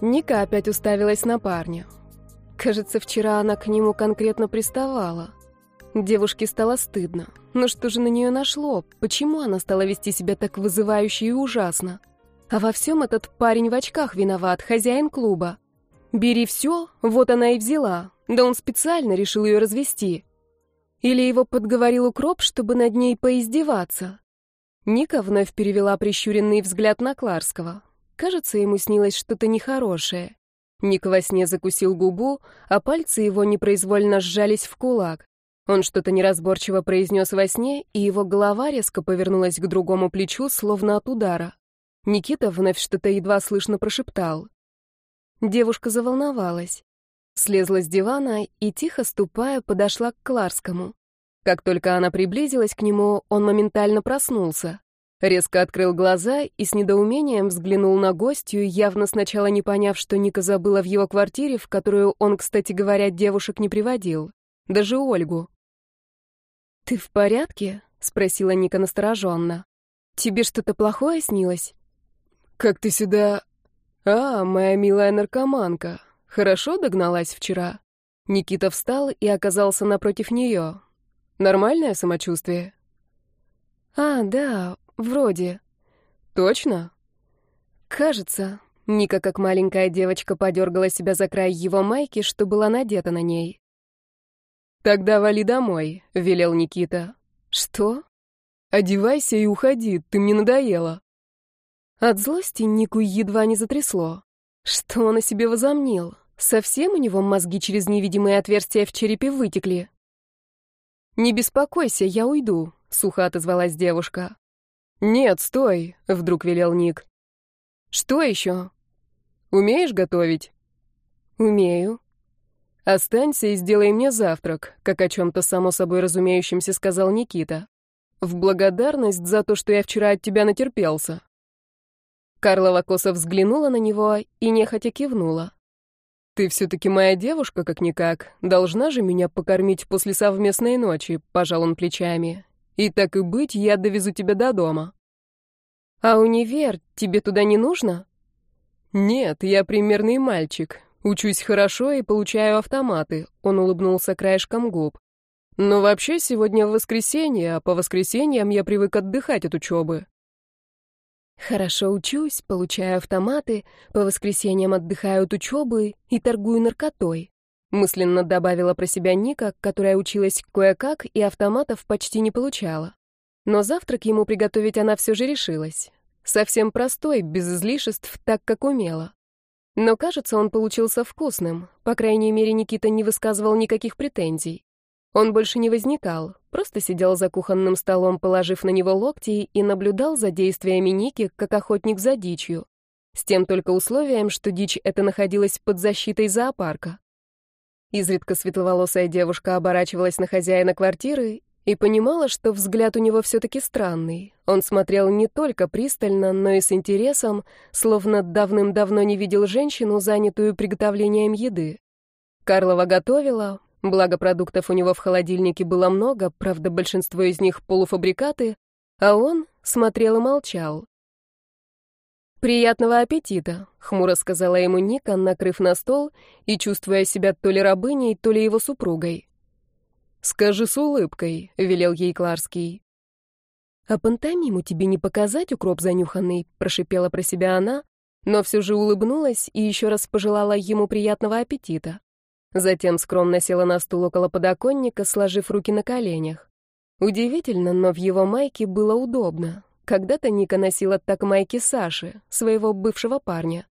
Ника опять уставилась на парня. Кажется, вчера она к нему конкретно приставала. Девушке стало стыдно. Но что же на нее нашло? Почему она стала вести себя так вызывающе и ужасно? А во всем этот парень в очках виноват, хозяин клуба. Бери все, вот она и взяла. Да он специально решил ее развести. Или его подговорил укроп, чтобы над ней поиздеваться. Ника вновь перевела прищуренный взгляд на Кларского. Кажется, ему снилось что-то нехорошее. Ник во сне закусил губу, а пальцы его непроизвольно сжались в кулак. Он что-то неразборчиво произнес во сне, и его голова резко повернулась к другому плечу, словно от удара. Никита вновь что-то едва слышно прошептал. Девушка заволновалась. Слезла с дивана и, тихо ступая, подошла к Кларскому. Как только она приблизилась к нему, он моментально проснулся. Резко открыл глаза и с недоумением взглянул на гостью, явно сначала не поняв, что Ника забыла в его квартире, в которую он, кстати говоря, девушек не приводил. Даже Ольгу. «Ты в порядке?» — спросила Ника настороженно. «Тебе что-то плохое снилось?» «Как ты сюда...» «А, моя милая наркоманка. Хорошо догналась вчера?» Никита встал и оказался напротив нее. «Нормальное самочувствие?» «А, да, Вроде. Точно? Кажется. Ника, как маленькая девочка, подергала себя за край его майки, что была надета на ней. «Тогда вали домой», — велел Никита. «Что?» «Одевайся и уходи, ты мне надоела». От злости Нику едва не затрясло. Что он о себе возомнил? Совсем у него мозги через невидимые отверстия в черепе вытекли? «Не беспокойся, я уйду», — сухо отозвалась девушка. «Нет, стой!» — вдруг велел Ник. «Что еще?» «Умеешь готовить?» «Умею». «Останься и сделай мне завтрак», как о чем-то само собой разумеющемся сказал Никита. «В благодарность за то, что я вчера от тебя натерпелся». Карлова косо взглянула на него и нехотя кивнула. «Ты все-таки моя девушка, как-никак. Должна же меня покормить после совместной ночи», — пожал он плечами. И так и быть, я довезу тебя до дома. А универ тебе туда не нужно? Нет, я примерный мальчик. Учусь хорошо и получаю автоматы. Он улыбнулся краешком губ. Но вообще сегодня воскресенье, а по воскресеньям я привык отдыхать от учебы. Хорошо учусь, получаю автоматы, по воскресеньям отдыхаю от учебы и торгую наркотой. Мысленно добавила про себя Ника, которая училась кое-как и автоматов почти не получала. Но завтрак ему приготовить она все же решилась. Совсем простой, без излишеств, так как умела. Но, кажется, он получился вкусным. По крайней мере, Никита не высказывал никаких претензий. Он больше не возникал, просто сидел за кухонным столом, положив на него локти, и наблюдал за действиями Ники, как охотник за дичью. С тем только условием, что дичь эта находилась под защитой зоопарка. Изредка светловолосая девушка оборачивалась на хозяина квартиры и понимала, что взгляд у него все-таки странный. Он смотрел не только пристально, но и с интересом, словно давным-давно не видел женщину, занятую приготовлением еды. Карлова готовила, благо продуктов у него в холодильнике было много, правда, большинство из них полуфабрикаты, а он смотрел и молчал. «Приятного аппетита», — хмуро сказала ему Ника, накрыв на стол и чувствуя себя то ли рабыней, то ли его супругой. «Скажи с улыбкой», — велел ей Кларский. «А пантомиму тебе не показать, укроп занюханный?» — прошипела про себя она, но все же улыбнулась и еще раз пожелала ему приятного аппетита. Затем скромно села на стул около подоконника, сложив руки на коленях. Удивительно, но в его майке было удобно. Когда-то Ника носила так майки Саши, своего бывшего парня.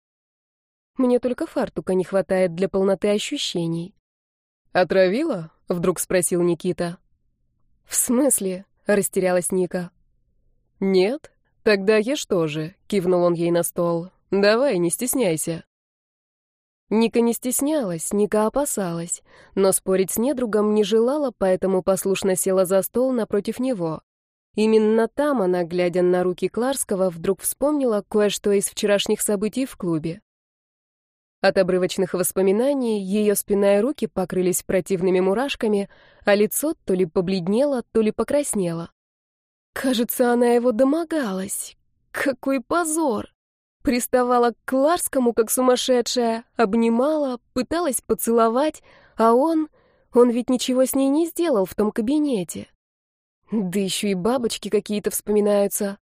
Мне только фартука не хватает для полноты ощущений. «Отравила?» — вдруг спросил Никита. «В смысле?» — растерялась Ника. «Нет? Тогда ешь тоже», — кивнул он ей на стол. «Давай, не стесняйся». Ника не стеснялась, Ника опасалась, но спорить с недругом не желала, поэтому послушно села за стол напротив него. Именно там она, глядя на руки Кларского, вдруг вспомнила кое-что из вчерашних событий в клубе. От обрывочных воспоминаний ее спина и руки покрылись противными мурашками, а лицо то ли побледнело, то ли покраснело. Кажется, она его домогалась. Какой позор! Приставала к Кларскому, как сумасшедшая, обнимала, пыталась поцеловать, а он... Он ведь ничего с ней не сделал в том кабинете. Да еще и бабочки какие-то вспоминаются.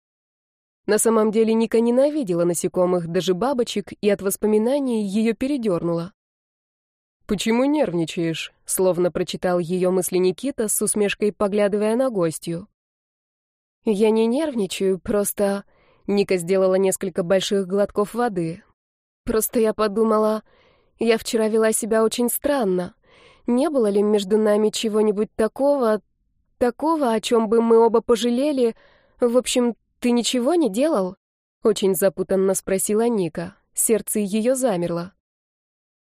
На самом деле Ника ненавидела насекомых, даже бабочек, и от воспоминаний ее передернуло. «Почему нервничаешь?» — словно прочитал ее мысли Никита, с усмешкой поглядывая на гостью. «Я не нервничаю, просто...» Ника сделала несколько больших глотков воды. «Просто я подумала, я вчера вела себя очень странно. Не было ли между нами чего-нибудь такого, такого, о чем бы мы оба пожалели? В общем, ты ничего не делал?» Очень запутанно спросила Ника. Сердце ее замерло.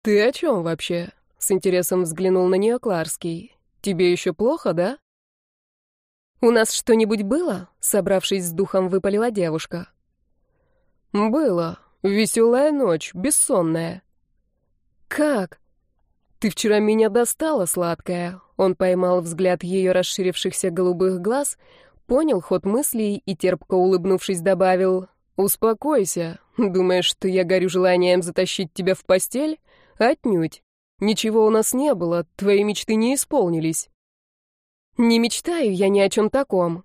«Ты о чем вообще?» — с интересом взглянул на нее Кларский. «Тебе еще плохо, да?» «У нас что-нибудь было?» — собравшись с духом, выпалила девушка. «Было. Веселая ночь, бессонная». «Как?» «Ты вчера меня достала, сладкая». Он поймал взгляд ее расширившихся голубых глаз, понял ход мыслей и, терпко улыбнувшись, добавил «Успокойся. Думаешь, что я горю желанием затащить тебя в постель? Отнюдь. Ничего у нас не было, твои мечты не исполнились». Не мечтаю я ни о чем таком.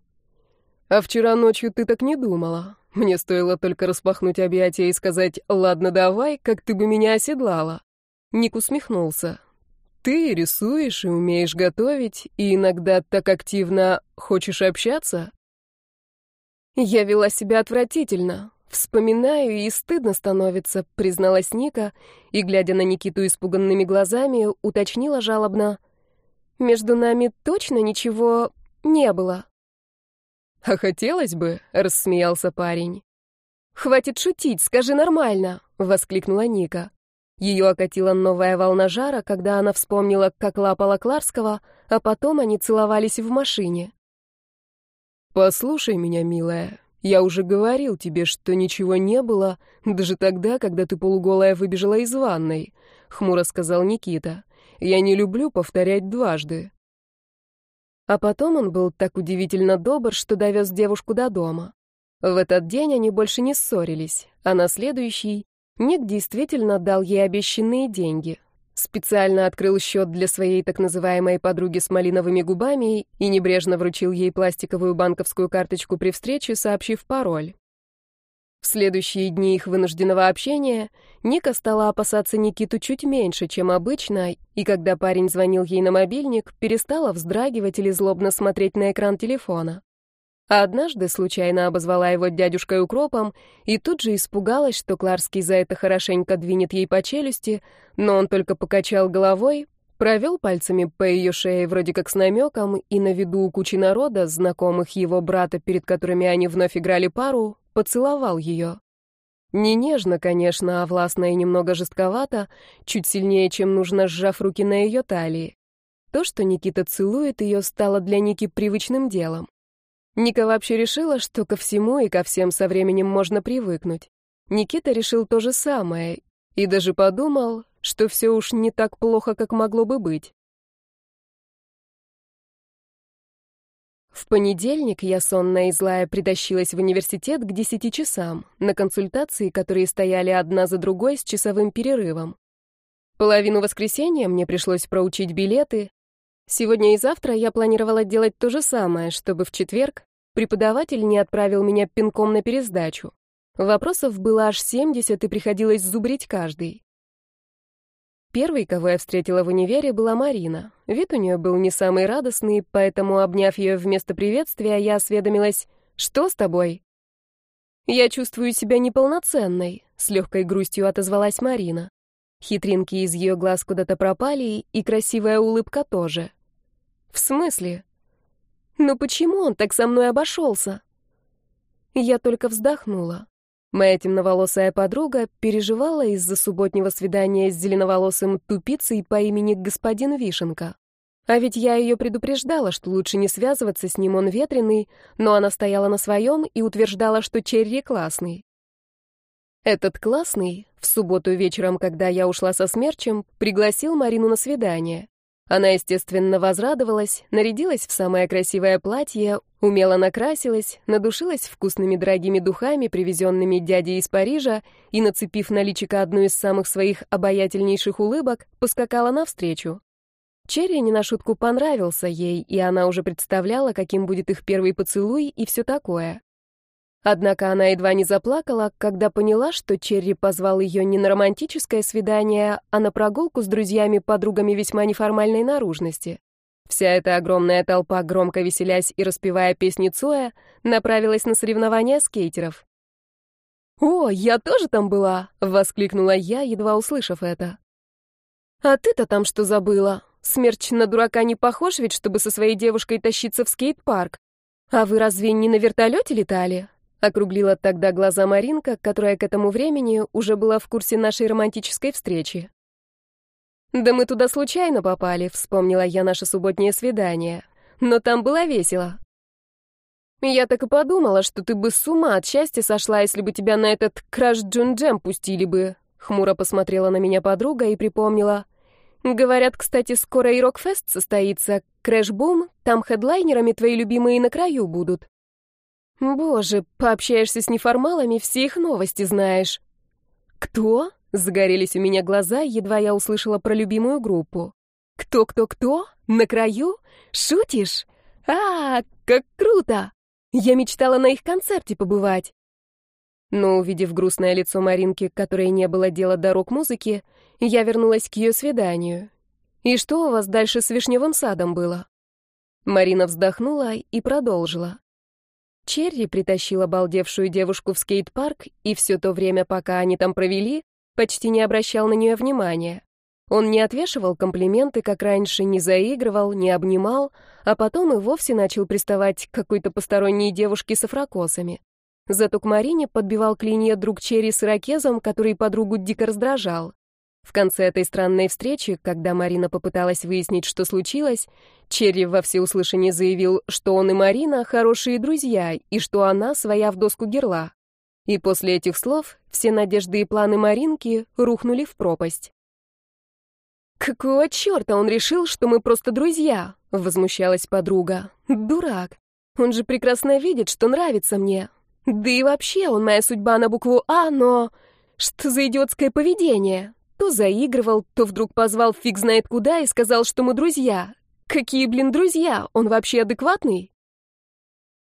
А вчера ночью ты так не думала. Мне стоило только распахнуть объятия и сказать «Ладно, давай», как ты бы меня оседлала. Ник усмехнулся. Ты рисуешь и умеешь готовить, и иногда так активно хочешь общаться? Я вела себя отвратительно. Вспоминаю, и стыдно становится, призналась Ника, и, глядя на Никиту испуганными глазами, уточнила жалобно — между нами точно ничего не было. А хотелось бы, рассмеялся парень. Хватит шутить, скажи нормально, воскликнула Ника. Ее окатила новая волна жара, когда она вспомнила, как лапала Кларского, а потом они целовались в машине. «Послушай меня, милая, я уже говорил тебе, что ничего не было, даже тогда, когда ты полуголая выбежала из ванной», — хмуро сказал Никита. Я не люблю повторять дважды. А потом он был так удивительно добр, что довез девушку до дома. В этот день они больше не ссорились, а на следующий Ник действительно дал ей обещанные деньги. Специально открыл счет для своей так называемой подруги с малиновыми губами и небрежно вручил ей пластиковую банковскую карточку при встрече, сообщив пароль. В следующие дни их вынужденного общения Ника стала опасаться Никиту чуть меньше, чем обычно, и когда парень звонил ей на мобильник, перестала вздрагивать или злобно смотреть на экран телефона. А однажды случайно обозвала его дядюшкой укропом и тут же испугалась, что Кларский за это хорошенько двинет ей по челюсти, но он только покачал головой, провел пальцами по ее шее вроде как с намеком, и на виду у кучи народа, знакомых его брата, перед которыми они вновь играли пару, поцеловал ее. Не нежно, конечно, а властно и немного жестковато, чуть сильнее, чем нужно, сжав руки на ее талии. То, что Никита целует ее, стало для Ники привычным делом. Ника вообще решила, что ко всему и ко всем со временем можно привыкнуть. Никита решил то же самое и даже подумал, что все уж не так плохо, как могло бы быть. В понедельник я, сонная и злая, притащилась в университет к десяти часам, на консультации, которые стояли одна за другой с часовым перерывом. Половину воскресенья мне пришлось проучить билеты. Сегодня и завтра я планировала делать то же самое, чтобы в четверг преподаватель не отправил меня пинком на пересдачу. Вопросов было аж 70, и приходилось зубрить каждый. Первой, кого я встретила в универе, была Марина. Вид у нее был не самый радостный, поэтому, обняв ее вместо приветствия, я осведомилась, «Что с тобой?» «Я чувствую себя неполноценной», — с легкой грустью отозвалась Марина. Хитринки из ее глаз куда-то пропали, и красивая улыбка тоже. «В смысле?» «Ну почему он так со мной обошелся?» Я только вздохнула. Моя темноволосая подруга переживала из-за субботнего свидания с зеленоволосым тупицей по имени господин Вишенка. А ведь я ее предупреждала, что лучше не связываться с ним, он ветреный, но она стояла на своем и утверждала, что Черри классный. Этот классный в субботу вечером, когда я ушла со смерчем, пригласил Марину на свидание. Она, естественно, возрадовалась, нарядилась в самое красивое платье, умело накрасилась, надушилась вкусными дорогими духами, привезенными дядей из Парижа, и, нацепив на личико одну из самых своих обаятельнейших улыбок, поскакала навстречу. Черри не на шутку понравился ей, и она уже представляла, каким будет их первый поцелуй и все такое. Однако она едва не заплакала, когда поняла, что Черри позвал ее не на романтическое свидание, а на прогулку с друзьями-подругами весьма неформальной наружности. Вся эта огромная толпа, громко веселясь и распевая песни Цоя, направилась на соревнования скейтеров. «О, я тоже там была!» — воскликнула я, едва услышав это. «А ты-то там что забыла? Смерч на дурака не похож ведь, чтобы со своей девушкой тащиться в скейт-парк. А вы разве не на вертолете летали? Округлила тогда глаза Маринка, которая к этому времени уже была в курсе нашей романтической встречи. «Да мы туда случайно попали», — вспомнила я наше субботнее свидание. «Но там было весело». «Я так и подумала, что ты бы с ума от счастья сошла, если бы тебя на этот Crash June Jam пустили бы», — хмуро посмотрела на меня подруга и припомнила. «Говорят, кстати, скоро и рок-фест состоится. Crash Boom, там хедлайнерами твои любимые на краю будут». Боже, пообщаешься с неформалами, все их новости знаешь. Кто? Загорелись у меня глаза, едва я услышала про любимую группу. Кто-кто-кто? На краю? Шутишь? А, как круто! Я мечтала на их концерте побывать. Но, увидев грустное лицо Маринки, которой не было дела до рок-музыки, я вернулась к ее свиданию. «И что у вас дальше с вишневым садом было?» Марина вздохнула и продолжила. Черри притащил обалдевшую девушку в скейт-парк, и все то время, пока они там провели, почти не обращал на нее внимания. Он не отвешивал комплименты, как раньше, не заигрывал, не обнимал, а потом и вовсе начал приставать к какой-то посторонней девушке с афрокосами. К Марине подбивал клинья друг Черри с ирокезом, который подругу дико раздражал. В конце этой странной встречи, когда Марина попыталась выяснить, что случилось, Черри во всеуслышание заявил, что он и Марина хорошие друзья и что она своя в доску герла. И после этих слов все надежды и планы Маринки рухнули в пропасть. «Какого черта он решил, что мы просто друзья?» — возмущалась подруга. «Дурак. Он же прекрасно видит, что нравится мне. Да и вообще, он моя судьба на букву «А», но... Что за идиотское поведение? То заигрывал, то вдруг позвал фиг знает куда и сказал, что мы друзья. Какие, блин, друзья? Он вообще адекватный?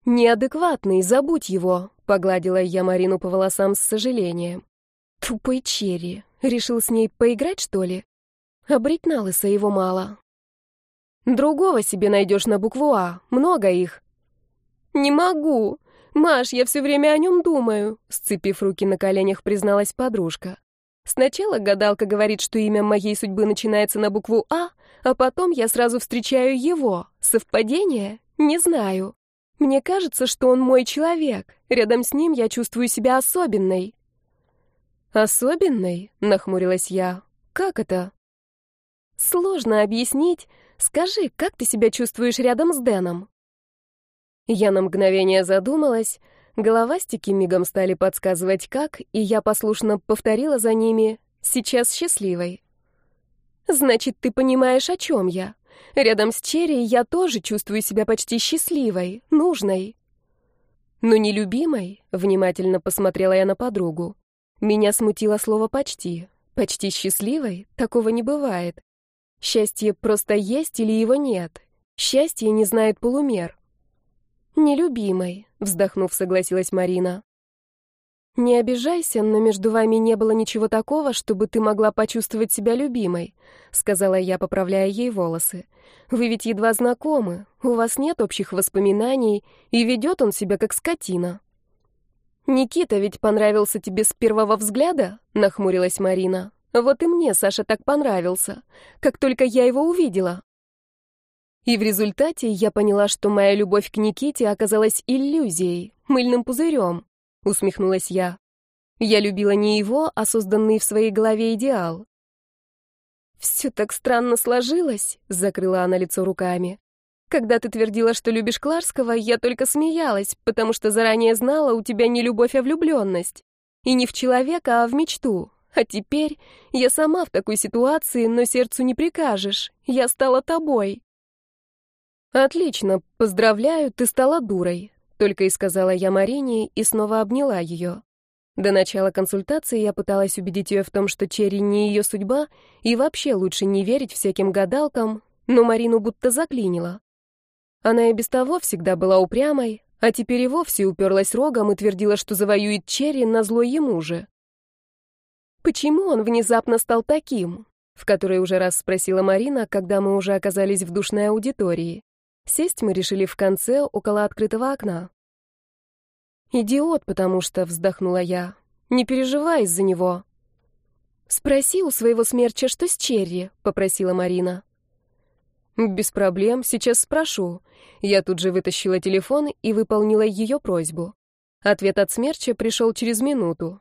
Неадекватный, забудь его, погладила я Марину по волосам с сожалением. Тупой черри. Решил с ней поиграть, что ли? Обрить на лысо его мало. Другого себе найдешь на букву А. Много их. Не могу. Маш, я все время о нем думаю, сцепив руки на коленях, призналась подружка. Сначала гадалка говорит, что имя моей судьбы начинается на букву А, а потом я сразу встречаю его. Совпадение? Не знаю. Мне кажется, что он мой человек. Рядом с ним я чувствую себя особенной. Особенной? Нахмурилась я. Как это? Сложно объяснить. Скажи, как ты себя чувствуешь рядом с Дэном? Я на мгновение задумалась, Головастики мигом стали подсказывать как, и я послушно повторила за ними «сейчас счастливой». «Значит, ты понимаешь, о чем я. Рядом с Черри я тоже чувствую себя почти счастливой, нужной». «Но не любимой», — внимательно посмотрела я на подругу. Меня смутило слово «почти». Почти счастливой? Такого не бывает. Счастье просто есть или его нет. Счастье не знает полумер. «Нелюбимой», — вздохнув, согласилась Марина. «Не обижайся, но между вами не было ничего такого, чтобы ты могла почувствовать себя любимой», — сказала я, поправляя ей волосы. «Вы ведь едва знакомы, у вас нет общих воспоминаний, и ведет он себя как скотина». «Никита ведь понравился тебе с первого взгляда?» — нахмурилась Марина. «Вот и мне Саша так понравился, как только я его увидела». И в результате я поняла, что моя любовь к Никите оказалась иллюзией, мыльным пузырем, усмехнулась я. Я любила не его, а созданный в своей голове идеал. «Все так странно сложилось», — закрыла она лицо руками. «Когда ты твердила, что любишь Кларского, я только смеялась, потому что заранее знала, у тебя не любовь, а влюбленность. И не в человека, а в мечту. А теперь я сама в такой ситуации, но сердцу не прикажешь. Я стала тобой. Отлично, поздравляю, ты стала дурой, только и сказала я Марине и снова обняла ее. До начала консультации я пыталась убедить ее в том, что Черри не ее судьба, и вообще лучше не верить всяким гадалкам, но Марину будто заклинило. Она и без того всегда была упрямой, а теперь и вовсе уперлась рогом и твердила, что завоюет Черри на зло ему же. «Почему он внезапно стал таким?» В который уже раз спросила Марина, когда мы уже оказались в душной аудитории. Сесть мы решили в конце, около открытого окна. «Идиот, потому что», — вздохнула я. «Не переживай из-за него». «Спроси у своего смерча, что с Черри», — попросила Марина. «Без проблем, сейчас спрошу». Я тут же вытащила телефон и выполнила ее просьбу. Ответ от смерча пришел через минуту.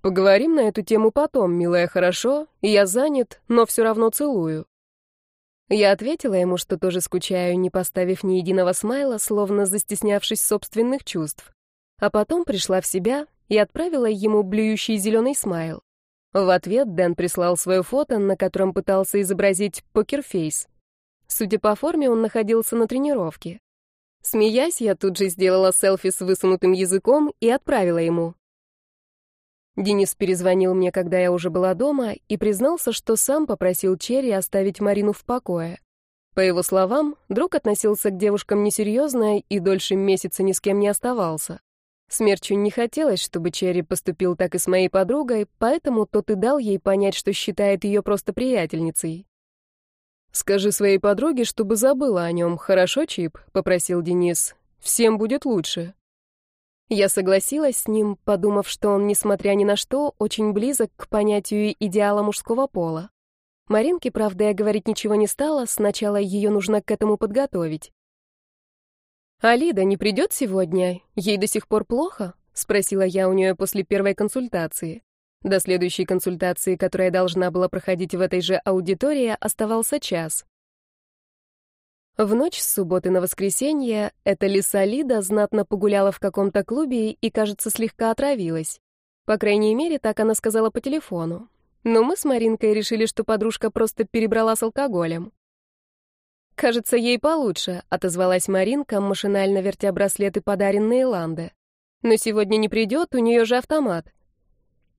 «Поговорим на эту тему потом, милая, хорошо? Я занят, но все равно целую». Я ответила ему, что тоже скучаю, не поставив ни единого смайла, словно застеснявшись собственных чувств а потом пришла в себя и отправила ему блюющий зеленый смайл. В ответ Дэн прислал свое фото, на котором пытался изобразить покерфейс. Судя по форме, он находился на тренировке. Смеясь, я тут же сделала селфи с высунутым языком и отправила ему. Денис перезвонил мне, когда я уже была дома, и признался, что сам попросил Черри оставить Марину в покое. По его словам, друг относился к девушкам несерьезно и дольше месяца ни с кем не оставался. Смерчу не хотелось, чтобы Черри поступил так и с моей подругой, поэтому тот и дал ей понять, что считает ее просто приятельницей. «Скажи своей подруге, чтобы забыла о нем, хорошо, Чип?» — попросил Денис. «Всем будет лучше». Я согласилась с ним, подумав, что он, несмотря ни на что, очень близок к понятию идеала мужского пола. Маринке, правда, я говорить ничего не стала, сначала ее нужно к этому подготовить. «Алида не придет сегодня? Ей до сих пор плохо?» — спросила я у нее после первой консультации. До следующей консультации, которая должна была проходить в этой же аудитории, оставался час. В ночь с субботы на воскресенье эта лиса Лида знатно погуляла в каком-то клубе и, кажется, слегка отравилась. По крайней мере, так она сказала по телефону. Но мы с Маринкой решили, что подружка просто перебрала с алкоголем. «Кажется, ей получше», — отозвалась Маринка, машинально вертя браслеты, подаренные Ланде. «Но сегодня не придет, у нее же автомат».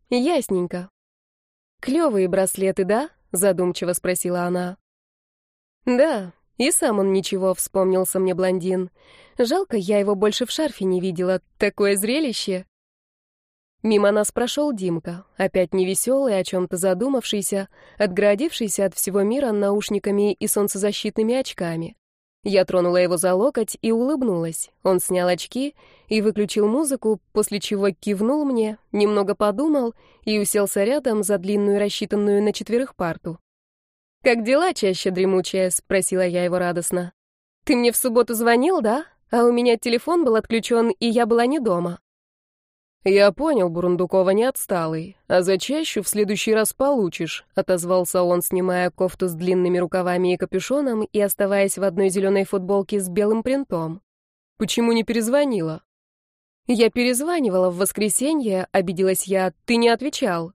«Ясненько». «Клевые браслеты, да?» — задумчиво спросила она. «Да, и сам он ничего», — вспомнился мне блондин. «Жалко, я его больше в шарфе не видела. Такое зрелище!» Мимо нас прошел Димка, опять невеселый, о чем-то задумавшийся, отгородившийся от всего мира наушниками и солнцезащитными очками. Я тронула его за локоть и улыбнулась. Он снял очки и выключил музыку, после чего кивнул мне, немного подумал и уселся рядом за длинную, рассчитанную на четверых парту. «Как дела, чаще дремучая?» — спросила я его радостно. «Ты мне в субботу звонил, да? А у меня телефон был отключен, и я была не дома». «Я понял, Бурундукова не отсталый, а за чащу в следующий раз получишь», — отозвался он, снимая кофту с длинными рукавами и капюшоном и оставаясь в одной зеленой футболке с белым принтом. «Почему не перезвонила?» «Я перезванивала в воскресенье», — обиделась я, — «ты не отвечал».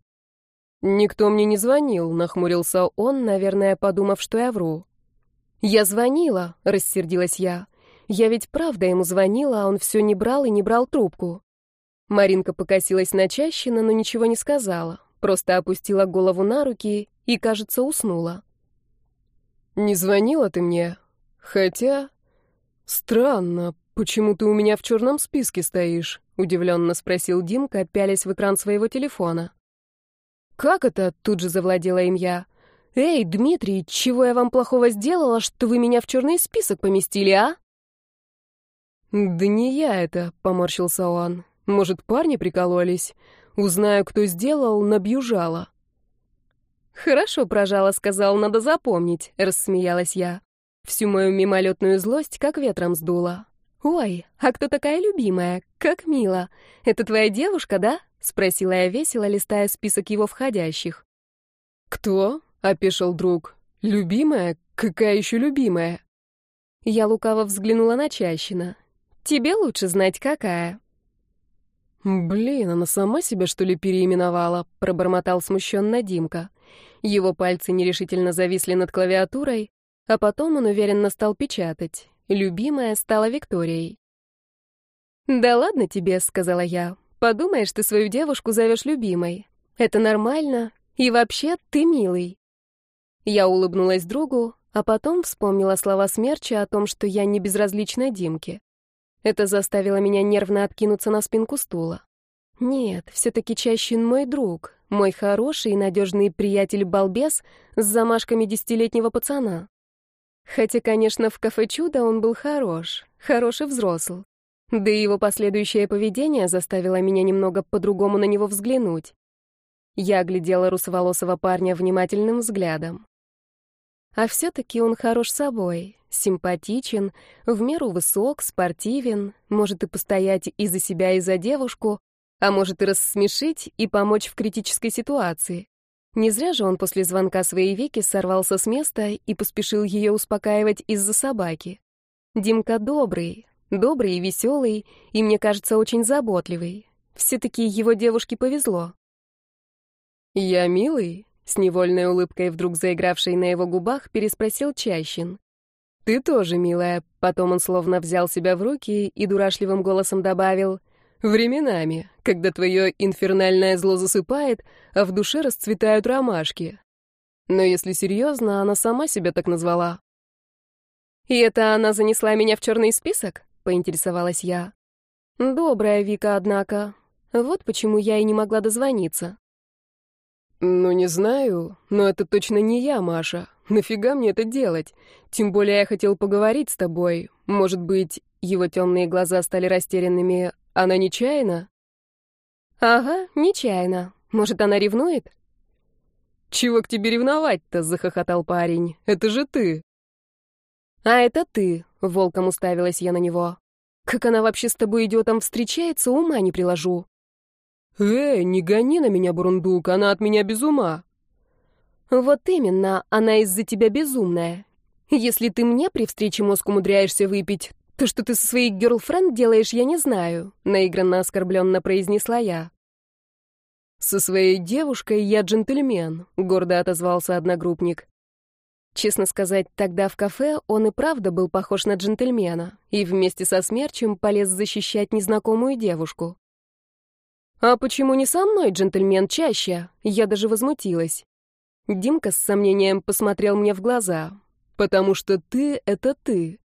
«Никто мне не звонил», — нахмурился он, наверное, подумав, что я вру. «Я звонила», — рассердилась я. «Я ведь правда ему звонила, а он все не брал и не брал трубку». Маринка покосилась на Чащина, но ничего не сказала, просто опустила голову на руки и, кажется, уснула. «Не звонила ты мне? Хотя... Странно, почему ты у меня в черном списке стоишь?» — удивленно спросил Димка, пялясь в экран своего телефона. «Как это?» — тут же завладела им я. «Эй, Дмитрий, чего я вам плохого сделала, что вы меня в черный список поместили, а?» «Да не я это», — поморщился он. Может, парни прикололись? Узнаю, кто сделал, набью жало. «Хорошо прожала», — сказал, — «надо запомнить», — рассмеялась я. Всю мою мимолетную злость как ветром сдула. «Ой, а кто такая любимая? Как мило! Это твоя девушка, да?» — спросила я весело, листая список его входящих. «Кто?» — опешил друг. «Любимая? Какая еще любимая?» Я лукаво взглянула на Чащина. «Тебе лучше знать, какая». «Блин, она сама себя, что ли, переименовала?» — пробормотал смущенно Димка. Его пальцы нерешительно зависли над клавиатурой, а потом он уверенно стал печатать. Любимая стала Викторией. «Да ладно тебе», — сказала я. «Подумаешь, ты свою девушку зовешь любимой. Это нормально. И вообще, ты милый». Я улыбнулась другу, а потом вспомнила слова Смерча о том, что я не безразлична Димке. Это заставило меня нервно откинуться на спинку стула. Нет, все-таки Чащин мой друг, мой хороший и надежный приятель-балбес с замашками десятилетнего пацана. Хотя, конечно, в кафе «Чудо» он был хорош, хороший взрослый. Да и его последующее поведение заставило меня немного по-другому на него взглянуть. Я оглядела русоволосого парня внимательным взглядом. А все-таки он хорош собой, симпатичен, в меру высок, спортивен, может и постоять и за себя, и за девушку, а может и рассмешить и помочь в критической ситуации. Не зря же он после звонка своей Вики сорвался с места и поспешил ее успокаивать из-за собаки. Димка добрый, добрый и веселый, и, мне кажется, очень заботливый. Все-таки его девушке повезло. «Я милый?» С невольной улыбкой, вдруг заигравшей на его губах, переспросил Чащин. «Ты тоже, милая». Потом он словно взял себя в руки и дурашливым голосом добавил. «Временами, когда твое инфернальное зло засыпает, а в душе расцветают ромашки. Но если серьезно, она сама себя так назвала». «И это она занесла меня в черный список?» — поинтересовалась я. «Добрая Вика, однако. Вот почему я и не могла дозвониться». «Ну, не знаю, но это точно не я, Маша. Нафига мне это делать? Тем более я хотел поговорить с тобой. Может быть, его темные глаза стали растерянными. Она нечаянно?» «Ага, нечаянно. Может, она ревнует?» «Чего к тебе ревновать-то?» — захохотал парень. «Это же ты!» «А это ты!» — волком уставилась я на него. «Как она вообще с тобой, идиотом, встречается, ума не приложу!» «Эй, не гони на меня, бурундук, она от меня без ума!» «Вот именно, она из-за тебя безумная. Если ты мне при встрече мозг умудряешься выпить, то что ты со своей герлфренд делаешь, я не знаю», — наигранно оскорбленно произнесла я. «Со своей девушкой я джентльмен», — гордо отозвался одногруппник. Честно сказать, тогда в кафе он и правда был похож на джентльмена и вместе со смерчем полез защищать незнакомую девушку. «А почему не со мной, джентльмен, чаще?» Я даже возмутилась. Димка с сомнением посмотрел мне в глаза. «Потому что ты — это ты.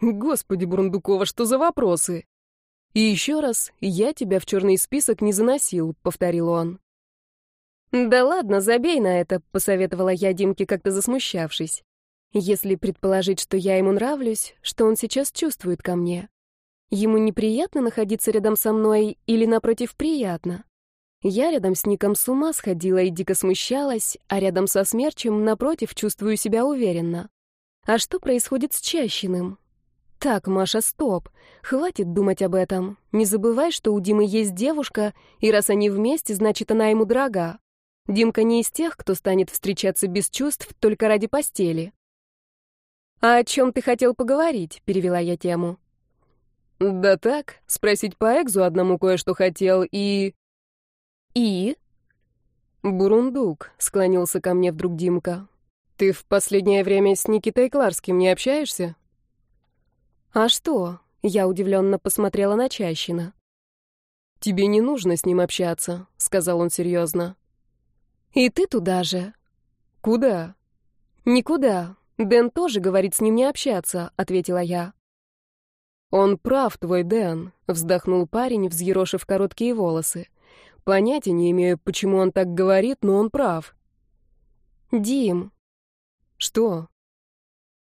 Господи, Бурундукова, что за вопросы?» «И еще раз, я тебя в черный список не заносил», — повторил он. «Да ладно, забей на это», — посоветовала я Димке, как-то засмущавшись. «Если предположить, что я ему нравлюсь, что он сейчас чувствует ко мне? Ему неприятно находиться рядом со мной или, напротив, приятно? Я рядом с Ником с ума сходила и дико смущалась, а рядом со Смерчем, напротив, чувствую себя уверенно. А что происходит с Чащиным? Так, Маша, стоп. Хватит думать об этом. Не забывай, что у Димы есть девушка, и раз они вместе, значит, она ему дорога. Димка не из тех, кто станет встречаться без чувств только ради постели. «А о чем ты хотел поговорить?» — перевела я тему. «Да так, спросить по Экзу одному кое-что хотел и...» «И?» «Бурундук», — склонился ко мне вдруг Димка. «Ты в последнее время с Никитой Кларским не общаешься?» «А что?» — я удивленно посмотрела на Чащина. «Тебе не нужно с ним общаться», — сказал он серьезно. «И ты туда же?» «Куда?» «Никуда. Дэн тоже говорит с ним не общаться», — ответила я. «Он прав, твой Дэн», — вздохнул парень, взъерошив короткие волосы. «Понятия не имею, почему он так говорит, но он прав». «Дим». «Что?»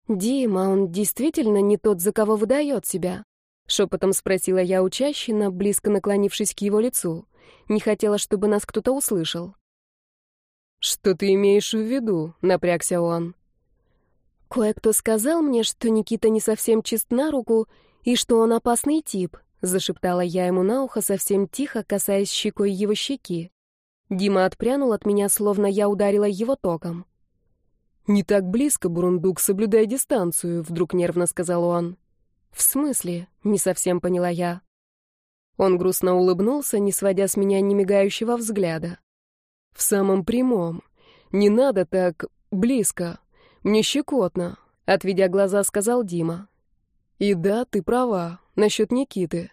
«Дим, а он действительно не тот, за кого выдает себя?» Шепотом спросила я у Чащина, близко наклонившись к его лицу. Не хотела, чтобы нас кто-то услышал. «Что ты имеешь в виду?» — напрягся он. «Кое-кто сказал мне, что Никита не совсем чист на руку «И что он опасный тип», — зашептала я ему на ухо совсем тихо, касаясь щекой его щеки. Дима отпрянул от меня, словно я ударила его током. «Не так близко, Бурундук, соблюдай дистанцию», — вдруг нервно сказал он. «В смысле?» — не совсем поняла я. Он грустно улыбнулся, не сводя с меня немигающего взгляда. «В самом прямом. Не надо так близко. Мне щекотно», — отведя глаза, сказал Дима. «И да, ты права, насчет Никиты.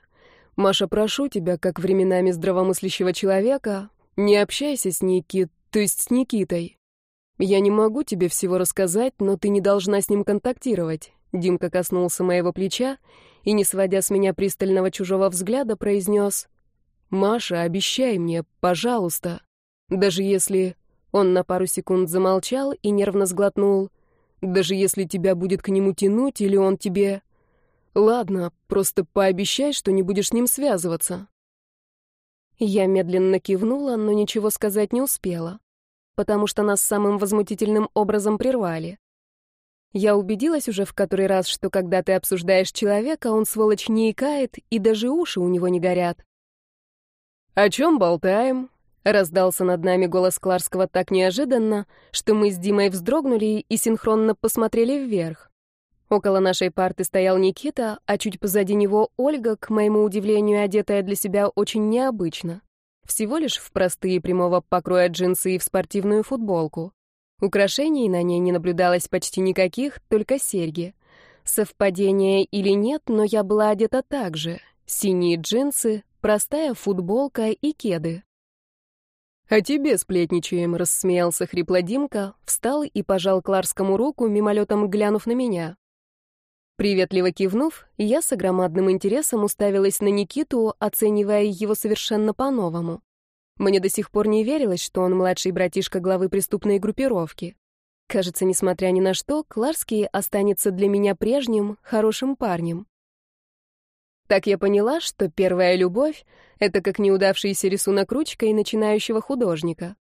Маша, прошу тебя, как временами здравомыслящего человека, не общайся с Никит, то есть с Никитой. Я не могу тебе всего рассказать, но ты не должна с ним контактировать. Димка коснулся моего плеча и, не сводя с меня пристального чужого взгляда, произнес «Маша, обещай мне, пожалуйста, даже если...» Он на пару секунд замолчал и нервно сглотнул. «Даже если тебя будет к нему тянуть или он тебе...» «Ладно, просто пообещай, что не будешь с ним связываться». Я медленно кивнула, но ничего сказать не успела, потому что нас самым возмутительным образом прервали. Я убедилась уже в который раз, что когда ты обсуждаешь человека, он, сволочь, не икает, и даже уши у него не горят. «О чем болтаем?» — раздался над нами голос Кларского так неожиданно, что мы с Димой вздрогнули и синхронно посмотрели вверх. Около нашей парты стоял Никита, а чуть позади него Ольга, к моему удивлению, одетая для себя очень необычно. Всего лишь в простые прямого покроя джинсы и в спортивную футболку. Украшений на ней не наблюдалось почти никаких, только серьги. Совпадение или нет, но я была одета так же. Синие джинсы, простая футболка и кеды. «А тебе сплетничаем», — рассмеялся хрипло Димка, встал и пожал Кларскому руку, мимолетом глянув на меня. Приветливо кивнув, я с огромадным интересом уставилась на Никиту, оценивая его совершенно по-новому. Мне до сих пор не верилось, что он младший братишка главы преступной группировки. Кажется, несмотря ни на что, Кларский останется для меня прежним, хорошим парнем. Так я поняла, что первая любовь — это как неудавшийся рисунок ручкой начинающего художника.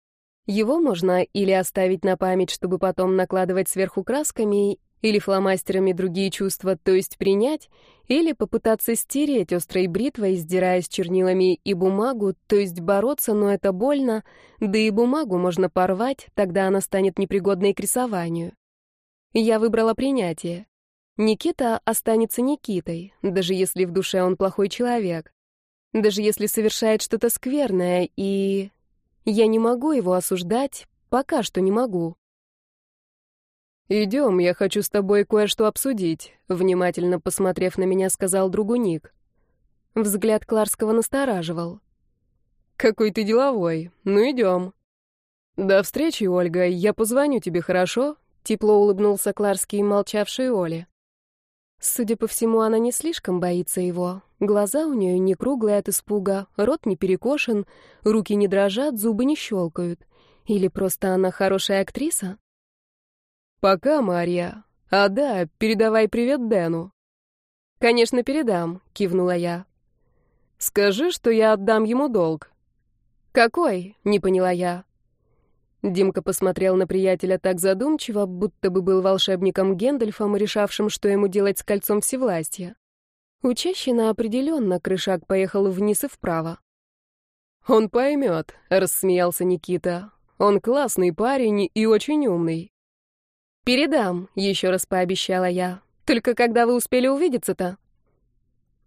Его можно или оставить на память, чтобы потом накладывать сверху красками, или фломастерами другие чувства, то есть принять, или попытаться стереть острой бритвой, сдирая с чернилами и бумагу, то есть бороться, но это больно, да и бумагу можно порвать, тогда она станет непригодной к рисованию. Я выбрала принятие. Никита останется Никитой, даже если в душе он плохой человек. Даже если совершает что-то скверное, и... Я не могу его осуждать, пока что не могу. «Идем, я хочу с тобой кое-что обсудить», — внимательно посмотрев на меня, сказал другу Ник. Взгляд Кларского настораживал. «Какой ты деловой. Ну, идем». «До встречи, Ольга. Я позвоню тебе, хорошо?» Тепло улыбнулся Кларский, молчавший Оле. Судя по всему, она не слишком боится его. Глаза у нее не круглые от испуга, рот не перекошен, руки не дрожат, зубы не щелкают. Или просто она хорошая актриса? «Пока, Марья. А да, передавай привет Дэну». «Конечно, передам», — кивнула я. «Скажи, что я отдам ему долг». «Какой?» — не поняла я. Димка посмотрел на приятеля так задумчиво, будто бы был волшебником Гендальфом, решавшим, что ему делать с кольцом всевластия. У Чащина определенно крышак поехал вниз и вправо. «Он поймет», — рассмеялся Никита. «Он классный парень и очень умный. «Передам», — еще раз пообещала я. «Только когда вы успели увидеться-то?»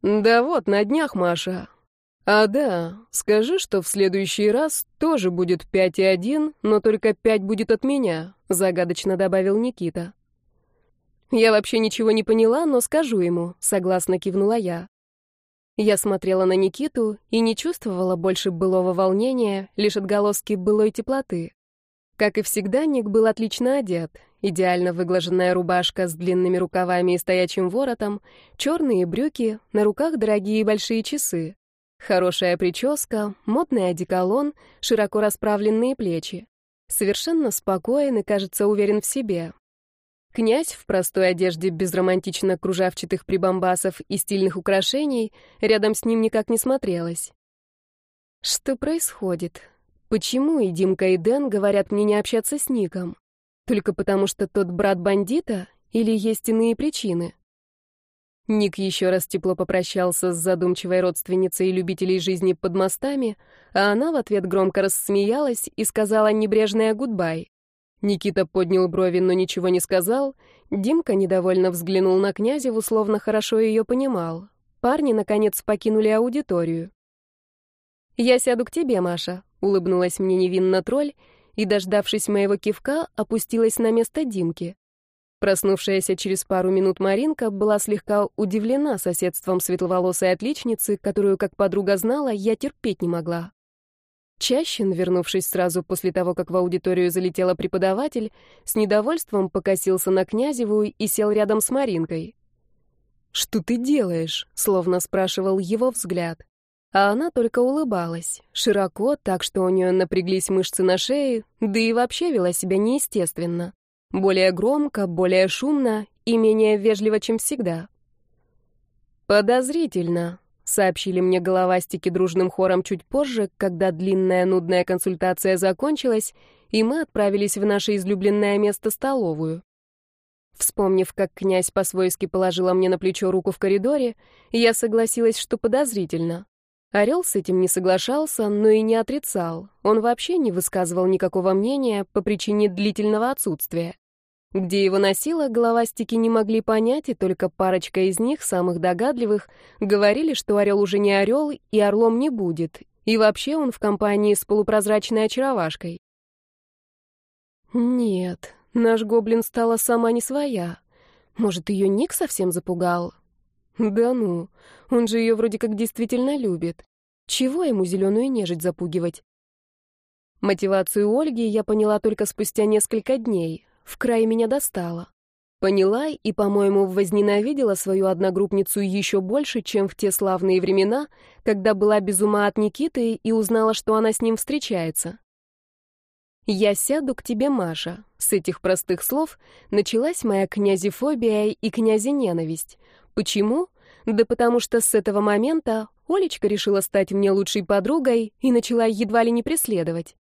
«Да вот, на днях, Маша. А да, скажи, что в следующий раз тоже будет пять и один, но только пять будет от меня», — загадочно добавил Никита. «Я вообще ничего не поняла, но скажу ему», — согласно кивнула я. Я смотрела на Никиту и не чувствовала больше былого волнения, лишь отголоски былой теплоты. Как и всегда, Ник был отлично одет. Идеально выглаженная рубашка с длинными рукавами и стоячим воротом, черные брюки, на руках дорогие большие часы. Хорошая прическа, модный одеколон, широко расправленные плечи. Совершенно спокоен и, кажется, уверен в себе. Князь в простой одежде без романтично кружавчатых прибамбасов и стильных украшений рядом с ним никак не смотрелось. Что происходит? Почему и Димка, и Дэн говорят мне не общаться с Ником? Только потому, что тот брат бандита? Или есть иные причины? Ник еще раз тепло попрощался с задумчивой родственницей любителей жизни под мостами, а она в ответ громко рассмеялась и сказала небрежное «гудбай». Никита поднял брови, но ничего не сказал. Димка недовольно взглянул на Князеву, словно хорошо ее понимал. Парни, наконец, покинули аудиторию. «Я сяду к тебе, Маша», — улыбнулась мне невинно тролль, и, дождавшись моего кивка, опустилась на место Димки. Проснувшаяся через пару минут Маринка была слегка удивлена соседством светловолосой отличницы, которую, как подруга знала, я терпеть не могла. Чащин, вернувшись сразу после того, как в аудиторию залетела преподаватель, с недовольством покосился на Князеву и сел рядом с Маринкой. «Что ты делаешь?» — словно спрашивал его взгляд. А она только улыбалась, широко, так что у нее напряглись мышцы на шее, да и вообще вела себя неестественно. Более громко, более шумно и менее вежливо, чем всегда. «Подозрительно», — сообщили мне головастики дружным хором чуть позже, когда длинная нудная консультация закончилась, и мы отправились в наше излюбленное место — столовую. Вспомнив, как князь по-свойски положила мне на плечо руку в коридоре, я согласилась, что подозрительно. Орел с этим не соглашался, но и не отрицал. Он вообще не высказывал никакого мнения по причине длительного отсутствия. Где его носило, головастики не могли понять, и только парочка из них, самых догадливых, говорили, что орел уже не орел и орлом не будет, и вообще он в компании с полупрозрачной очаровашкой. Нет, наш гоблин стала сама не своя. Может, ее Ник совсем запугал? Да ну, он же ее вроде как действительно любит. Чего ему зеленую нежить запугивать? Мотивацию Ольги я поняла только спустя несколько дней. В край меня достала. Поняла и, по-моему, возненавидела свою одногруппницу еще больше, чем в те славные времена, когда была без ума от Никиты и узнала, что она с ним встречается. «Я сяду к тебе, Маша». С этих простых слов началась моя князефобия и князененависть. Почему? Да потому что с этого момента Олечка решила стать мне лучшей подругой и начала едва ли не преследовать.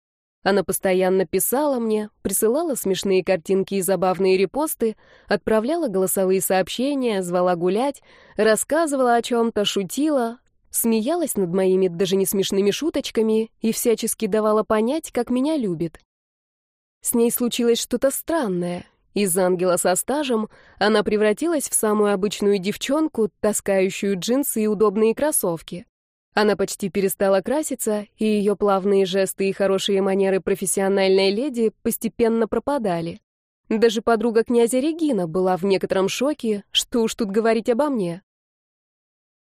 Она постоянно писала мне, присылала смешные картинки и забавные репосты, отправляла голосовые сообщения, звала гулять, рассказывала о чем-то, шутила, смеялась над моими даже не смешными шуточками и всячески давала понять, как меня любит. С ней случилось что-то странное, из ангела со стажем она превратилась в самую обычную девчонку, таскающую джинсы и удобные кроссовки. Она почти перестала краситься, и ее плавные жесты и хорошие манеры профессиональной леди постепенно пропадали. Даже подруга князя Регина была в некотором шоке, что уж тут говорить обо мне.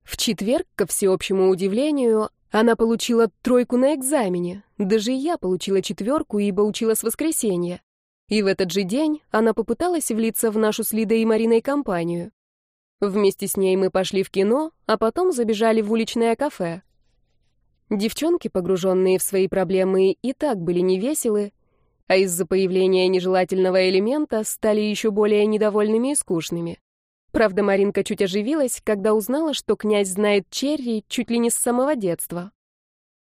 В четверг, ко всеобщему удивлению, она получила тройку на экзамене. Даже я получила четверку, ибо учила с воскресенья. И в этот же день она попыталась влиться в нашу с Лидой и Мариной компанию. Вместе с ней мы пошли в кино, а потом забежали в уличное кафе. Девчонки, погруженные в свои проблемы, и так были невеселы, а из-за появления нежелательного элемента стали еще более недовольными и скучными. Правда, Маринка чуть оживилась, когда узнала, что князь знает Черри чуть ли не с самого детства.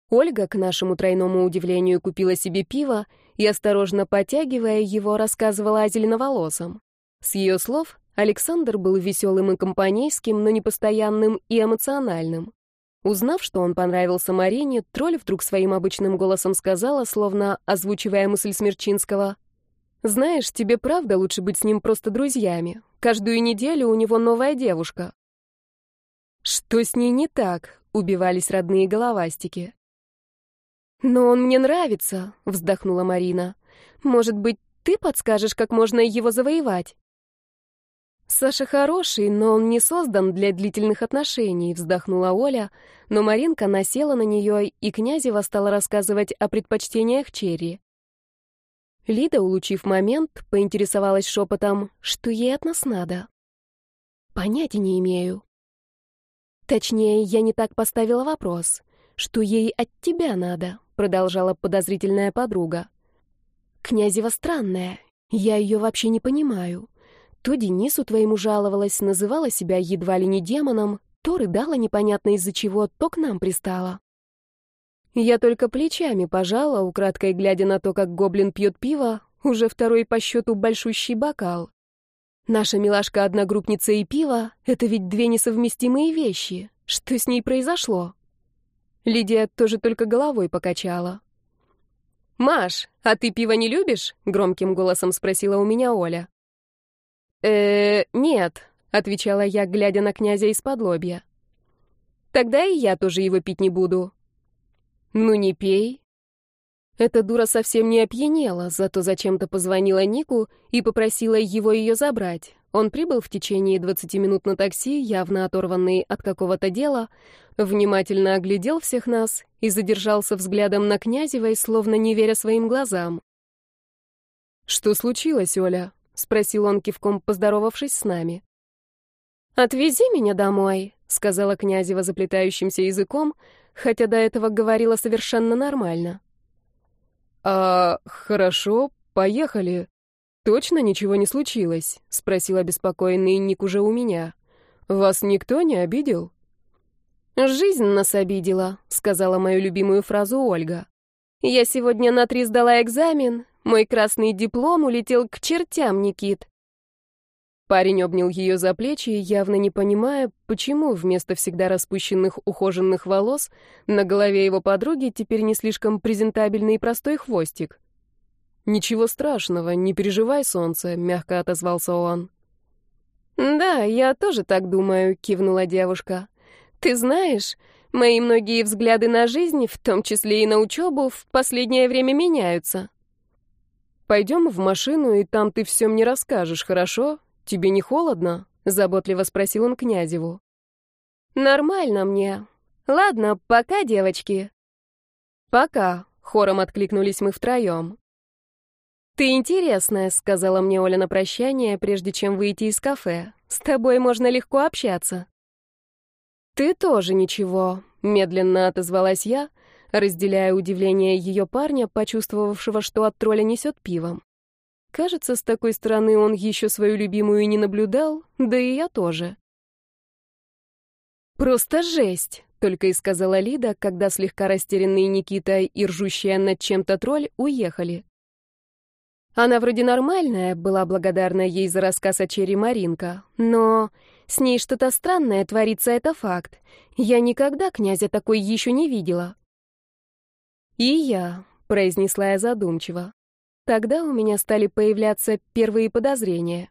Ольга, к нашему тройному удивлению, купила себе пиво и, осторожно потягивая его, рассказывала о зеленоволосом. С ее слов, Александр был веселым и компанейским, но непостоянным и эмоциональным. Узнав, что он понравился Марине, тролль вдруг своим обычным голосом сказала, словно озвучивая мысль Смерчинского, «Знаешь, тебе правда лучше быть с ним просто друзьями. Каждую неделю у него новая девушка». «Что с ней не так?» — убивались родные головастики. «Но он мне нравится», — вздохнула Марина. «Может быть, ты подскажешь, как можно его завоевать?» «Саша хороший, но он не создан для длительных отношений», — вздохнула Оля, но Маринка насела на нее, и Князева стала рассказывать о предпочтениях Черри. Лида, улучив момент, поинтересовалась шепотом, что ей от нас надо. «Понятия не имею». Точнее, я не так поставила вопрос, что ей от тебя надо. — продолжала подозрительная подруга. «Князева странная. Я ее вообще не понимаю. То Денису твоему жаловалась, называла себя едва ли не демоном, то рыдала непонятно из-за чего, то к нам пристала». Я только плечами пожала, украдкой глядя на то, как гоблин пьет пиво, уже второй по счету большущий бокал. Наша милашка-одногруппница и пиво — это ведь две несовместимые вещи. Что с ней произошло? Лидия тоже только головой покачала. «Маш, а ты пиво не любишь?» — громким голосом спросила у меня Оля. Э нет», — отвечала я, глядя на князя из-под лобья. «Тогда и я тоже его пить не буду». Ну не пей. Эта дура совсем не опьянела, зато зачем-то позвонила Нику и попросила его ее забрать. Он прибыл в течение 20 минут на такси, явно оторванный от какого-то дела, внимательно оглядел всех нас и задержался взглядом на Князевой, словно не веря своим глазам. «Что случилось, Оля?» — спросил он кивком, поздоровавшись с нами. «Отвези меня домой», — сказала Князева заплетающимся языком, хотя до этого говорила совершенно нормально. «А, хорошо, поехали. Точно ничего не случилось?» — спросил обеспокоенный Ник уже у меня. «Вас никто не обидел?» «Жизнь нас обидела», — сказала мою любимую фразу Ольга. «Я сегодня на три сдала экзамен, мой красный диплом улетел к чертям, Никит. Парень обнял ее за плечи, явно не понимая, почему вместо всегда распущенных ухоженных волос на голове его подруги теперь не слишком презентабельный и простой хвостик. «Ничего страшного, не переживай, солнце», — мягко отозвался он. «Да, я тоже так думаю», — кивнула девушка. «Ты знаешь, мои многие взгляды на жизнь, в том числе и на учебу, в последнее время меняются». «Пойдем в машину, и там ты все мне расскажешь, хорошо? «Тебе не холодно?» — заботливо спросил он Князеву. «Нормально мне. Ладно, пока, девочки». «Пока», — хором откликнулись мы втроем. «Ты интересная», — сказала мне Оля на прощание, прежде чем выйти из кафе. «С тобой можно легко общаться». «Ты тоже ничего», — медленно отозвалась я, разделяя удивление ее парня, почувствовавшего, что от тролля несет пивом. Кажется, с такой стороны он еще свою любимую не наблюдал, да и я тоже. «Просто жесть!» — только и сказала Лида, когда слегка растерянный Никита и ржущая над чем-то тролль уехали. Она вроде нормальная, была благодарна ей за рассказ о Черри Маринка, но с ней что-то странное творится, это факт. Я никогда князя такой еще не видела. «И я», — произнесла я задумчиво. Тогда у меня стали появляться первые подозрения.